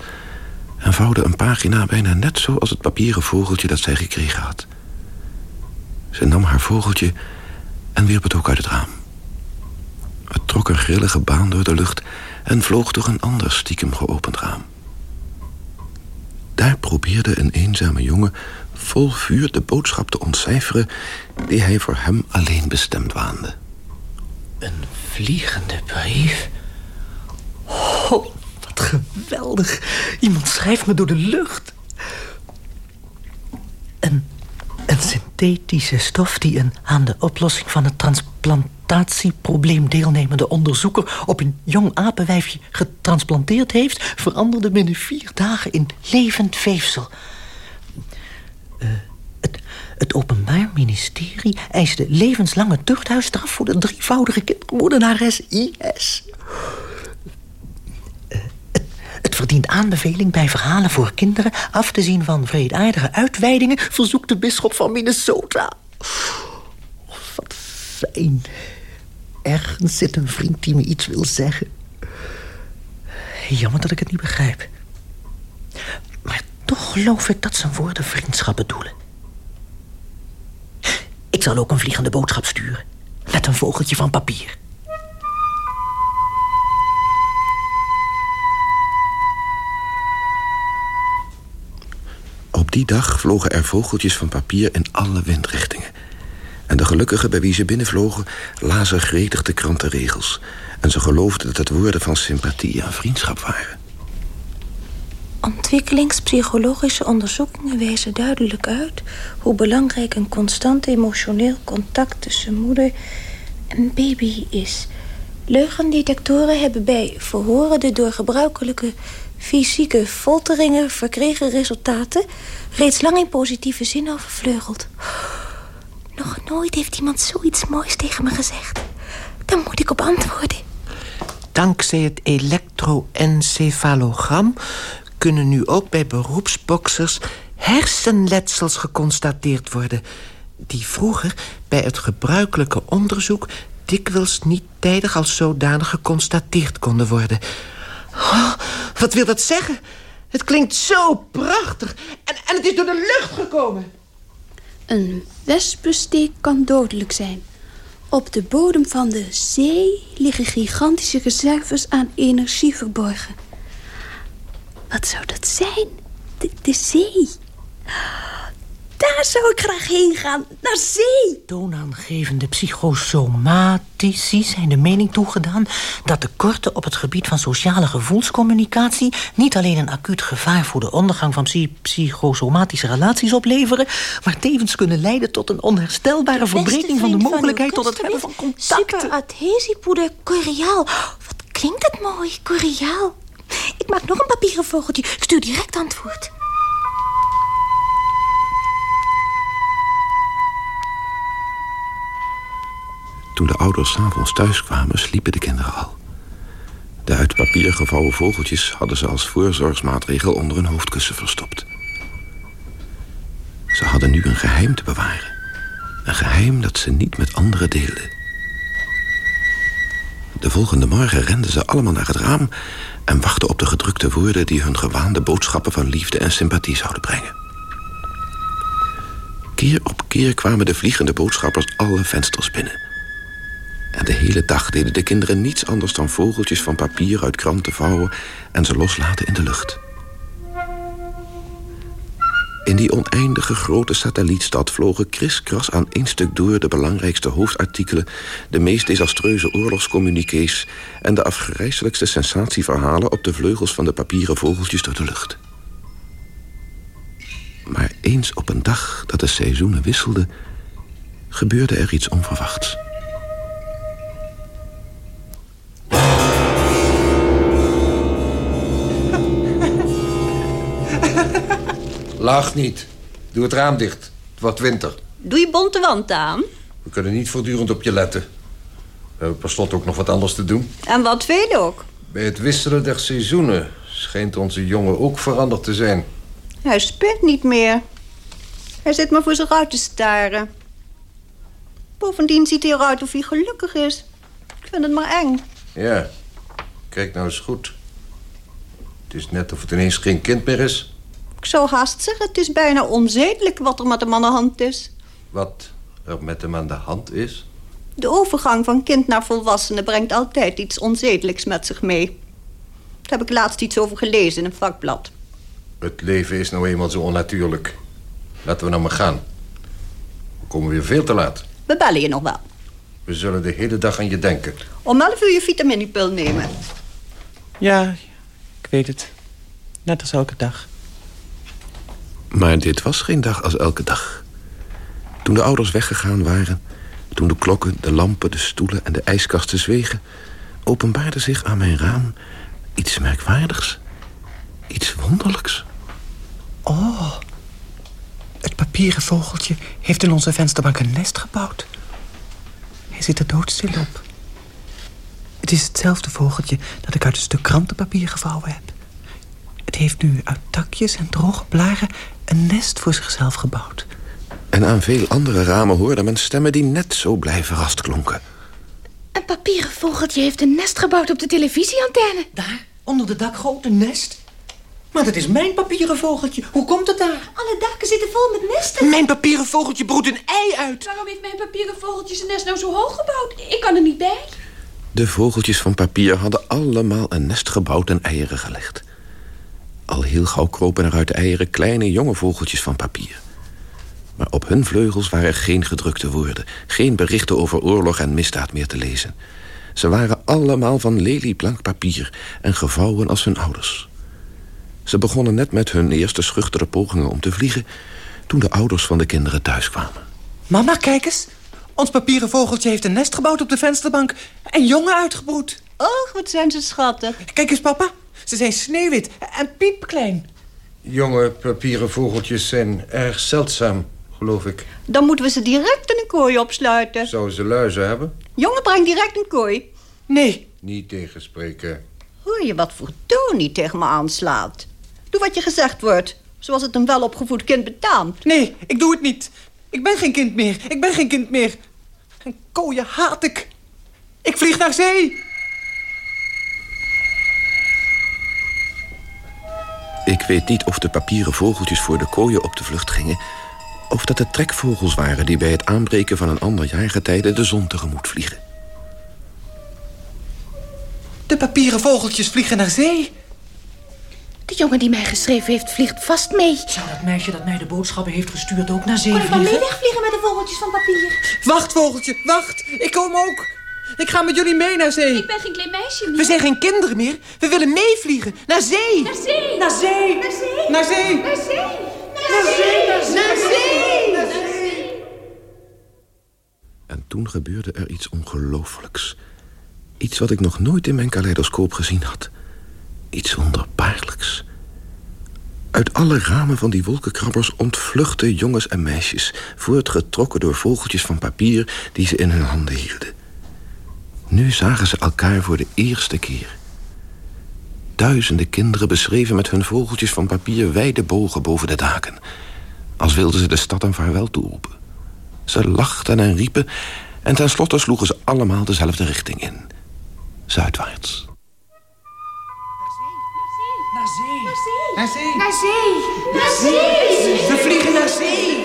en vouwde een pagina bijna net zo als het papieren vogeltje dat zij gekregen had. Ze nam haar vogeltje en wierp het ook uit het raam. Het trok een grillige baan door de lucht... en vloog door een ander stiekem geopend raam. Daar probeerde een eenzame jongen vol vuur de boodschap te ontcijferen... die hij voor hem alleen bestemd waande. Een vliegende brief? Oh, wat geweldig. Iemand schrijft me door de lucht. Een, een synthetische stof die een aan de oplossing van het transplantatieprobleem deelnemende onderzoeker op een jong apenwijfje getransplanteerd heeft, veranderde binnen vier dagen in levend weefsel. Eh, het, het Openbaar Ministerie eiste levenslange tuchthuisstraf voor de drievoudige kindermoordenares IS. Eh, het, verdient aanbeveling bij verhalen voor kinderen af te zien van vreedaardige uitweidingen, verzoekt de bisschop van Minnesota. Wat fijn. Ergens zit een vriend die me iets wil zeggen. Jammer dat ik het niet begrijp. Maar toch geloof ik dat zijn woorden vriendschap bedoelen. Ik zal ook een vliegende boodschap sturen. Met een vogeltje van papier. Die dag vlogen er vogeltjes van papier in alle windrichtingen. En de gelukkigen bij wie ze binnenvlogen... lazen gretig de krantenregels. En ze geloofden dat het woorden van sympathie en vriendschap waren. Ontwikkelingspsychologische onderzoekingen wijzen duidelijk uit... hoe belangrijk een constant emotioneel contact tussen moeder en baby is. Leugendetectoren hebben bij verhoren de door gebruikelijke fysieke folteringen verkregen resultaten... reeds lang in positieve zin overvleugeld. Nog nooit heeft iemand zoiets moois tegen me gezegd. Daar moet ik op antwoorden. Dankzij het elektroencefalogram kunnen nu ook bij beroepsboksers hersenletsels geconstateerd worden... die vroeger bij het gebruikelijke onderzoek dikwijls niet tijdig als zodanig geconstateerd konden worden. Wat wil dat zeggen? Het klinkt zo prachtig en, en het is door de lucht gekomen. Een wespensteek kan dodelijk zijn. Op de bodem van de zee liggen gigantische reserves aan energie verborgen. Wat zou dat zijn? De, de zee. Daar zou ik graag heen gaan, naar zee. Toonaangevende psychosomatici zijn de mening toegedaan... dat tekorten op het gebied van sociale gevoelscommunicatie... niet alleen een acuut gevaar voor de ondergang van psy psychosomatische relaties opleveren... maar tevens kunnen leiden tot een onherstelbare verbreking van de mogelijkheid... tot het hebben van contacten. Superadhesiepoeder Coriaal. Wat klinkt het mooi, Coriaal. Ik maak nog een papieren vogeltje. Ik stuur direct antwoord. Toen de ouders s'avonds thuiskwamen, sliepen de kinderen al. De uit papier gevouwen vogeltjes hadden ze als voorzorgsmaatregel onder hun hoofdkussen verstopt. Ze hadden nu een geheim te bewaren. Een geheim dat ze niet met anderen deelden. De volgende morgen renden ze allemaal naar het raam... en wachten op de gedrukte woorden... die hun gewaande boodschappen van liefde en sympathie zouden brengen. Keer op keer kwamen de vliegende boodschappers alle vensters binnen. En de hele dag deden de kinderen niets anders dan vogeltjes van papier uit kranten vouwen en ze loslaten in de lucht. In die oneindige grote satellietstad vlogen kriskras aan één stuk door de belangrijkste hoofdartikelen, de meest desastreuze oorlogscommuniqués en de afgrijselijkste sensatieverhalen op de vleugels van de papieren vogeltjes door de lucht. Maar eens op een dag dat de seizoenen wisselden, gebeurde er iets onverwachts. *laughs* Lach niet. Doe het raam dicht. Het wordt winter. Doe je bonte wand aan. We kunnen niet voortdurend op je letten. We hebben per slot ook nog wat anders te doen. En wat veel ook. Bij het wisselen der seizoenen schijnt onze jongen ook veranderd te zijn. Hij speelt niet meer. Hij zit maar voor zich uit te staren. Bovendien ziet hij eruit of hij gelukkig is. Ik vind het maar eng. Ja, kijk nou eens goed. Het is net of het ineens geen kind meer is. Ik zou haast zeggen, het is bijna onzedelijk wat er met hem aan de hand is. Wat er met hem aan de hand is. De overgang van kind naar volwassene brengt altijd iets onzedelijks met zich mee. Daar heb ik laatst iets over gelezen in een vakblad. Het leven is nou eenmaal zo onnatuurlijk. Laten we nou maar gaan. We komen weer veel te laat. We bellen je nog wel. We zullen de hele dag aan je denken. Om 11 uur je vitaminepil nemen. Ja, ik weet het. Net als elke dag. Maar dit was geen dag als elke dag. Toen de ouders weggegaan waren... toen de klokken, de lampen, de stoelen en de ijskasten zwegen... openbaarde zich aan mijn raam iets merkwaardigs. Iets wonderlijks. Oh, het papieren vogeltje heeft in onze vensterbank een nest gebouwd. Hij zit er doodstil op. Het is hetzelfde vogeltje dat ik uit een stuk krantenpapier gevouwen heb. Het heeft nu uit takjes en droge blaren een nest voor zichzelf gebouwd. En aan veel andere ramen hoorde men stemmen die net zo blij verrast klonken. Een papieren vogeltje heeft een nest gebouwd op de televisieantenne. Daar, onder de dakgoot, een nest. Maar dat is mijn papieren vogeltje. Hoe komt het daar? Alle daken zitten vol met nesten. Mijn papieren vogeltje broedt een ei uit. Waarom heeft mijn papieren vogeltje zijn nest nou zo hoog gebouwd? Ik kan er niet bij. De vogeltjes van papier hadden allemaal een nest gebouwd en eieren gelegd. Al heel gauw kropen er uit de eieren kleine jonge vogeltjes van papier. Maar op hun vleugels waren geen gedrukte woorden... geen berichten over oorlog en misdaad meer te lezen. Ze waren allemaal van lelieblank papier en gevouwen als hun ouders. Ze begonnen net met hun eerste schuchtere pogingen om te vliegen... toen de ouders van de kinderen thuis kwamen. Mama, kijk eens. Ons papieren vogeltje heeft een nest gebouwd op de vensterbank... en jongen uitgebroed. Och, wat zijn ze schattig. Kijk eens, papa. Ze zijn sneeuwwit en piepklein. Jonge papieren vogeltjes zijn erg zeldzaam, geloof ik. Dan moeten we ze direct in een kooi opsluiten. Zouden ze luizen hebben? Jongen, breng direct een kooi. Nee. Niet tegenspreken. Hoor je wat voor Tony tegen me aanslaat? Doe wat je gezegd wordt, zoals het een welopgevoed kind betaamt. Nee, ik doe het niet. Ik ben geen kind meer. Ik ben geen kind meer. En kooien haat ik. Ik vlieg naar zee. Ik weet niet of de papieren vogeltjes voor de kooien op de vlucht gingen... of dat het trekvogels waren die bij het aanbreken van een ander jaargetijde... de zon tegemoet vliegen. De papieren vogeltjes vliegen naar zee. De jongen die mij geschreven heeft, vliegt vast mee. Zou dat meisje dat mij de boodschappen heeft gestuurd ook naar zee Kon ik maar mee vliegen? wegvliegen met de vogeltjes van papier? Wacht, vogeltje, wacht. Ik kom ook. Ik ga met jullie mee naar zee. Ik ben geen klein meisje meer. We zijn geen kinderen meer. We willen meevliegen. Naar zee. Naar zee. Naar zee. Naar zee. Naar zee. Naar zee. Naar zee. Naar zee. Naar zee. En toen gebeurde er iets ongelooflijks. Iets wat ik nog nooit in mijn kaleidoscoop gezien had. Iets wonderbaarlijks. Uit alle ramen van die wolkenkrabbers ontvluchtten jongens en meisjes... voortgetrokken door vogeltjes van papier die ze in hun handen hielden. Nu zagen ze elkaar voor de eerste keer. Duizenden kinderen beschreven met hun vogeltjes van papier... wijde bogen boven de daken. Als wilden ze de stad een vaarwel toeroepen. Ze lachten en riepen... en tenslotte sloegen ze allemaal dezelfde richting in. Zuidwaarts. Naar zee. Naar zee. Naar zee. Naar zee. We vliegen naar zee.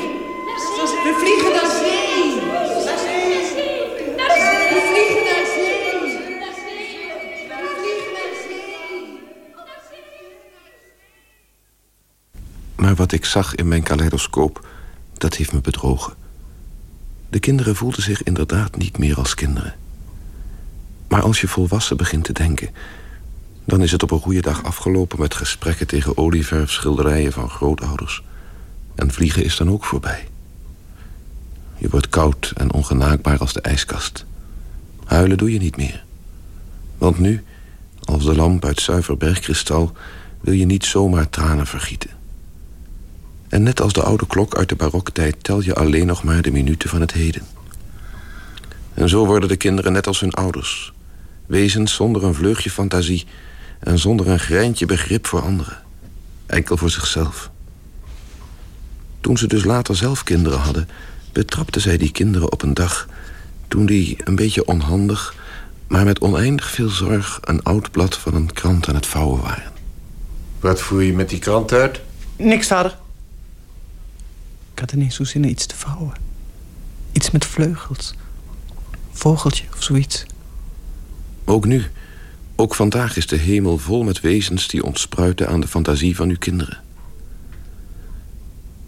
We vliegen naar zee. Naar zee. We vliegen naar zee. We vliegen naar zee. Maar wat ik zag in mijn kaleidoscoop, dat heeft me bedrogen. De kinderen voelden zich inderdaad niet meer als kinderen. Maar als je volwassen begint te denken dan is het op een goede dag afgelopen met gesprekken tegen olieverf schilderijen van grootouders. En vliegen is dan ook voorbij. Je wordt koud en ongenaakbaar als de ijskast. Huilen doe je niet meer. Want nu, als de lamp uit zuiver bergkristal... wil je niet zomaar tranen vergieten. En net als de oude klok uit de baroktijd... tel je alleen nog maar de minuten van het heden. En zo worden de kinderen net als hun ouders. Wezens zonder een vleugje fantasie... en zonder een greintje begrip voor anderen. Enkel voor zichzelf. Toen ze dus later zelf kinderen hadden... betrapte zij die kinderen op een dag... toen die een beetje onhandig... maar met oneindig veel zorg... een oud blad van een krant aan het vouwen waren. Wat voer je met die krant uit? Niks, vader. Ik had ineens zo zin in iets te vouwen. Iets met vleugels. Vogeltje of zoiets. Ook nu, ook vandaag is de hemel vol met wezens... die ontspruiten aan de fantasie van uw kinderen.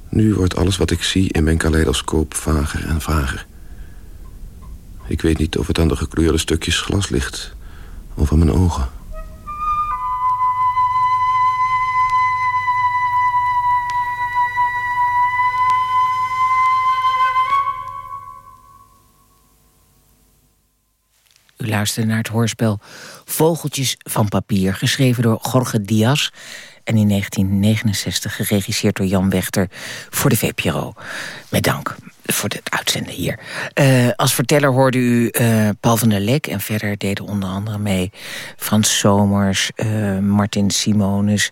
Nu wordt alles wat ik zie in mijn kaleidoscoop vager en vager. Ik weet niet of het aan de gekleurde stukjes glas ligt... of aan mijn ogen. Naar het hoorspel Vogeltjes van Papier... geschreven door Jorge Diaz en in 1969 geregisseerd door Jan Wechter voor de VPRO. Met dank voor het uitzenden hier. Uh, als verteller hoorde u uh, Paul van der Lek... en verder deden onder andere mee Frans Somers, uh, Martin Simonus...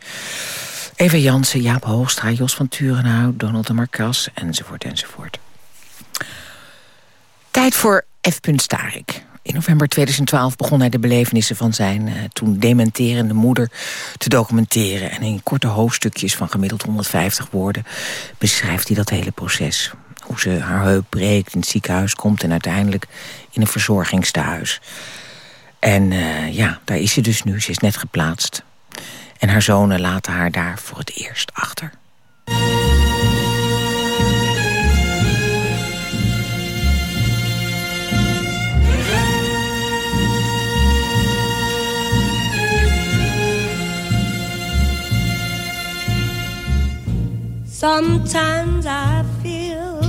Eva Jansen, Jaap Hoogstra, Jos van Turenhout... Donald de Marcas, enzovoort, enzovoort. Tijd voor F. Starik. In november 2012 begon hij de belevenissen van zijn uh, toen dementerende moeder te documenteren. En in korte hoofdstukjes van gemiddeld 150 woorden beschrijft hij dat hele proces. Hoe ze haar heup breekt, in het ziekenhuis komt en uiteindelijk in een verzorgingstehuis. En uh, ja, daar is ze dus nu. Ze is net geplaatst. En haar zonen laten haar daar voor het eerst achter. Sometimes I feel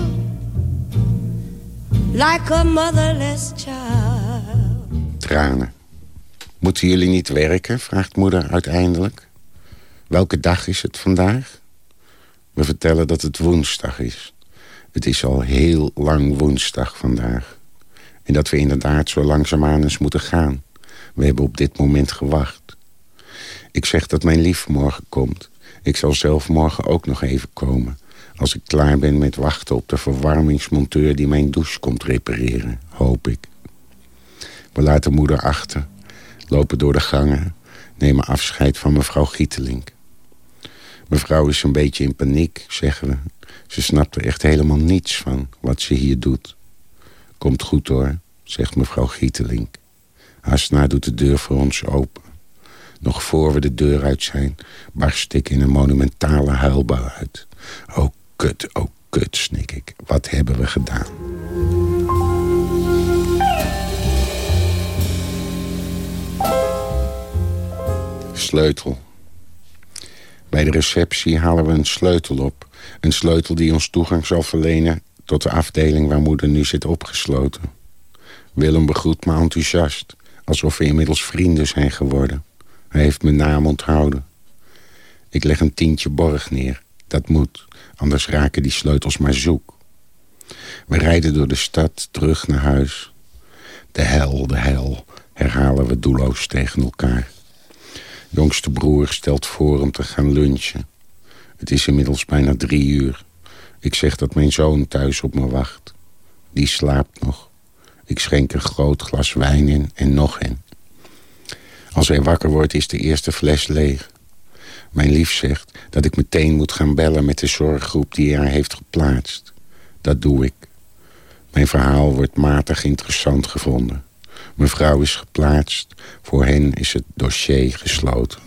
like a motherless child. Tranen. Moeten jullie niet werken? vraagt moeder uiteindelijk. Welke dag is het vandaag? We vertellen dat het woensdag is. Het is al heel lang woensdag vandaag. En dat we inderdaad zo langzaamaan eens moeten gaan. We hebben op dit moment gewacht. Ik zeg dat mijn lief morgen komt. Ik zal zelf morgen ook nog even komen. Als ik klaar ben met wachten op de verwarmingsmonteur... die mijn douche komt repareren, hoop ik. We laten moeder achter, lopen door de gangen... nemen afscheid van mevrouw Gietelink. Mevrouw is een beetje in paniek, zeggen we. Ze snapt er echt helemaal niets van wat ze hier doet. Komt goed hoor, zegt mevrouw Gietelink. Hasna doet de deur voor ons open. Nog voor we de deur uit zijn, barst ik in een monumentale huilbouw uit. Oh kut, oh kut, snik ik. Wat hebben we gedaan? Sleutel. Bij de receptie halen we een sleutel op. Een sleutel die ons toegang zal verlenen tot de afdeling waar moeder nu zit opgesloten. Willem begroet me enthousiast, alsof we inmiddels vrienden zijn geworden. Hij heeft mijn naam onthouden. Ik leg een tientje borg neer. Dat moet, anders raken die sleutels maar zoek. We rijden door de stad terug naar huis. De hel, de hel, herhalen we doelloos tegen elkaar. Jongste broer stelt voor om te gaan lunchen. Het is inmiddels bijna drie uur. Ik zeg dat mijn zoon thuis op me wacht. Die slaapt nog. Ik schenk een groot glas wijn in en nog een. Als hij wakker wordt is de eerste fles leeg. Mijn lief zegt dat ik meteen moet gaan bellen met de zorggroep die haar heeft geplaatst. Dat doe ik. Mijn verhaal wordt matig interessant gevonden. Mevrouw is geplaatst. Voor hen is het dossier gesloten.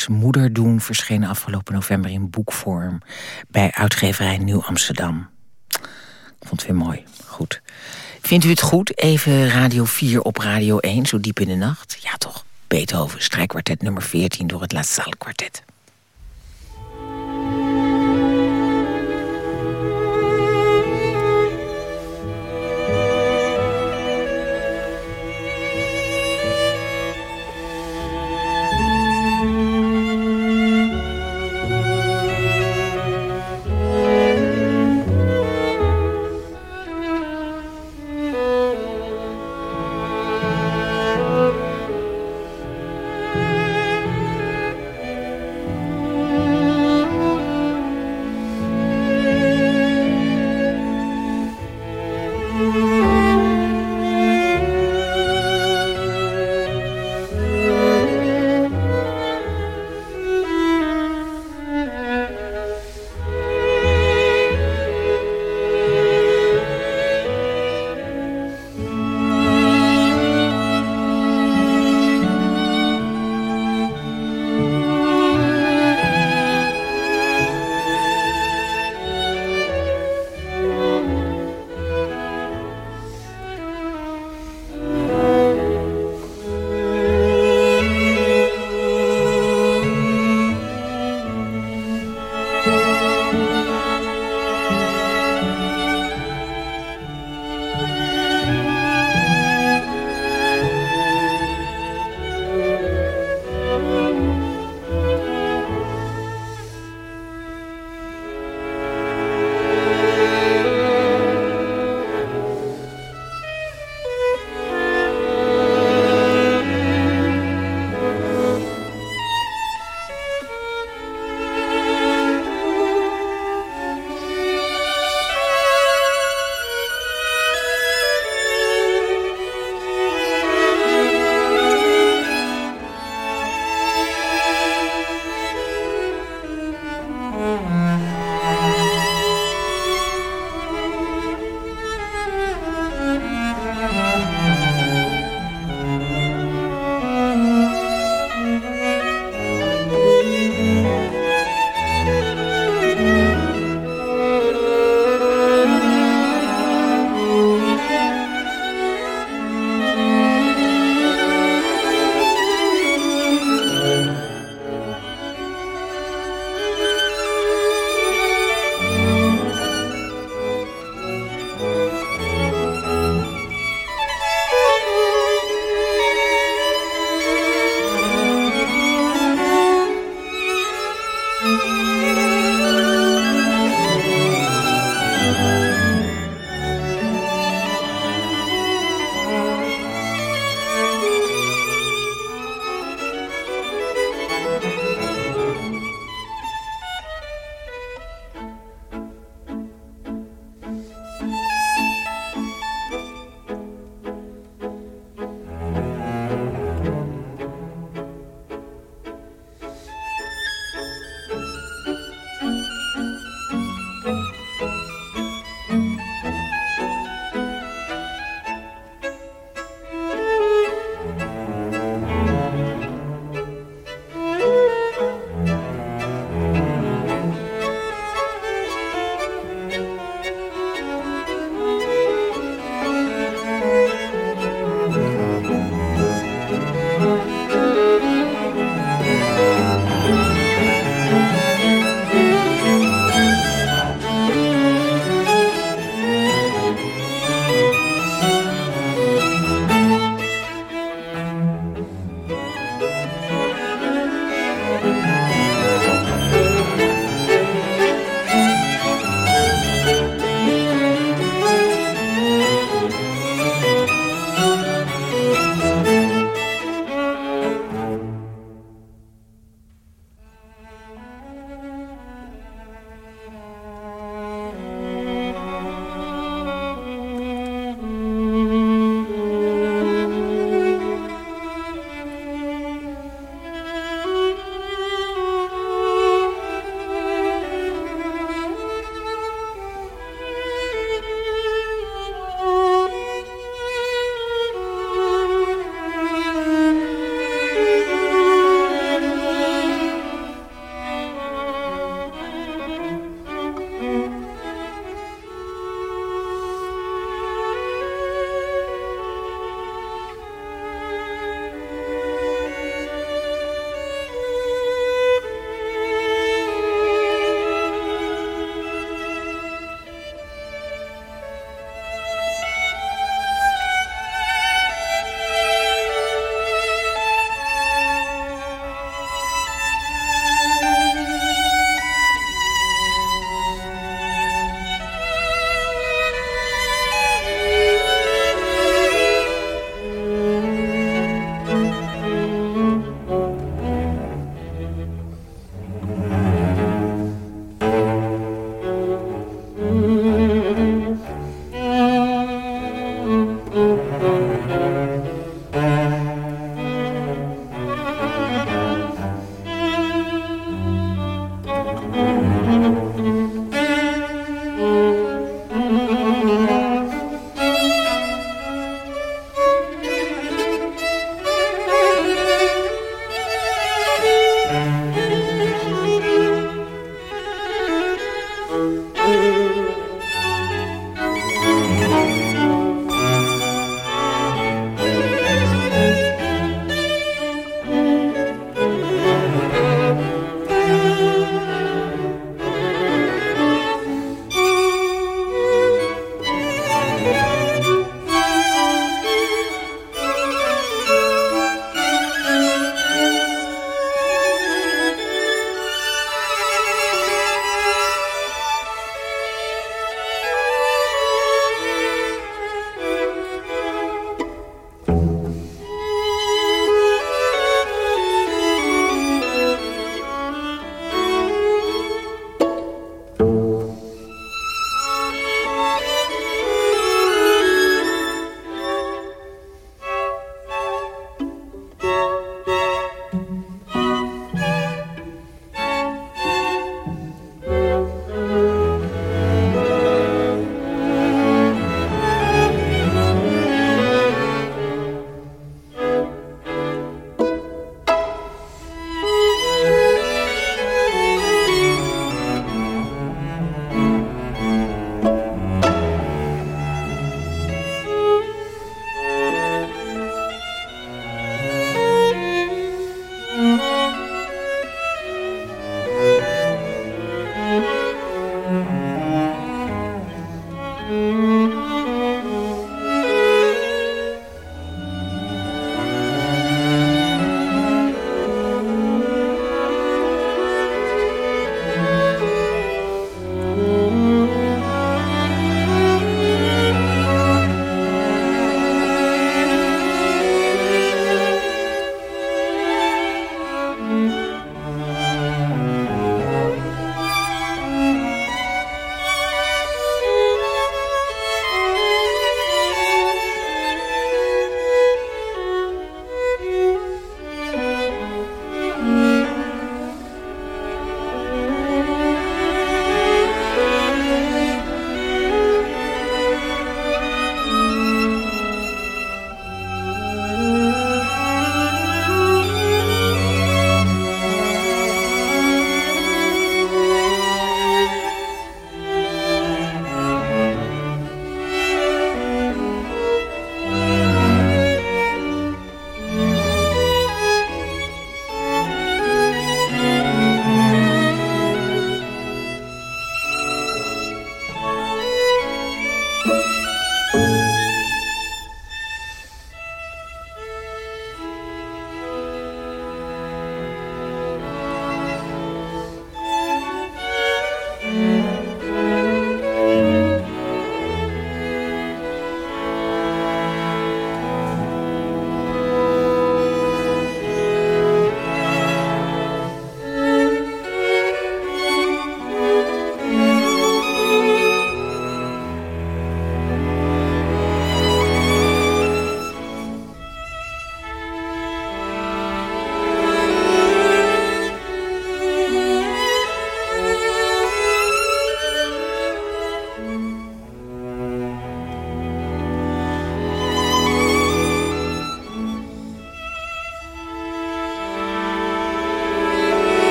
Starix Moeder doen verscheen afgelopen november in boekvorm bij uitgeverij Nieuw Amsterdam. Ik vond het weer mooi. Goed. Vindt u het goed? Even Radio 4 op Radio 1, zo diep in de nacht? Ja toch, Beethoven, strijkkwartet nummer 14 door het La Salle kwartet.